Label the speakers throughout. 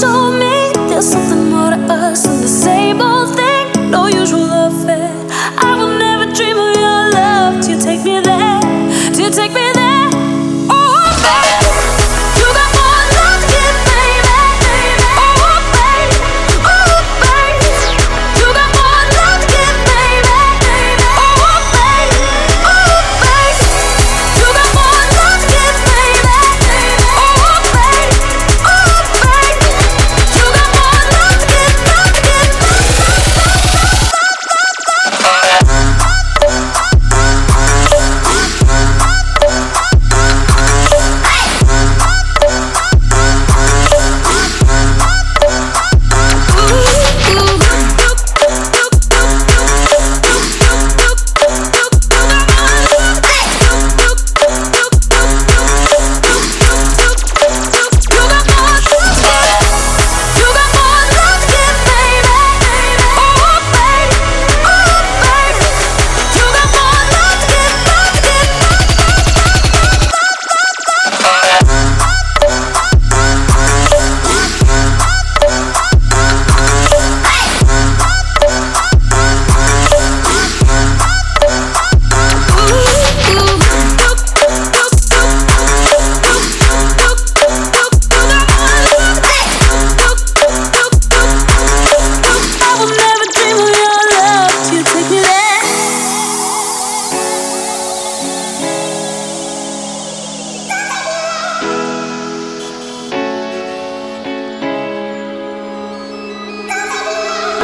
Speaker 1: 手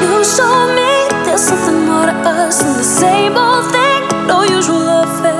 Speaker 1: You showed me there's something more to us than the same old thing. No usual affair.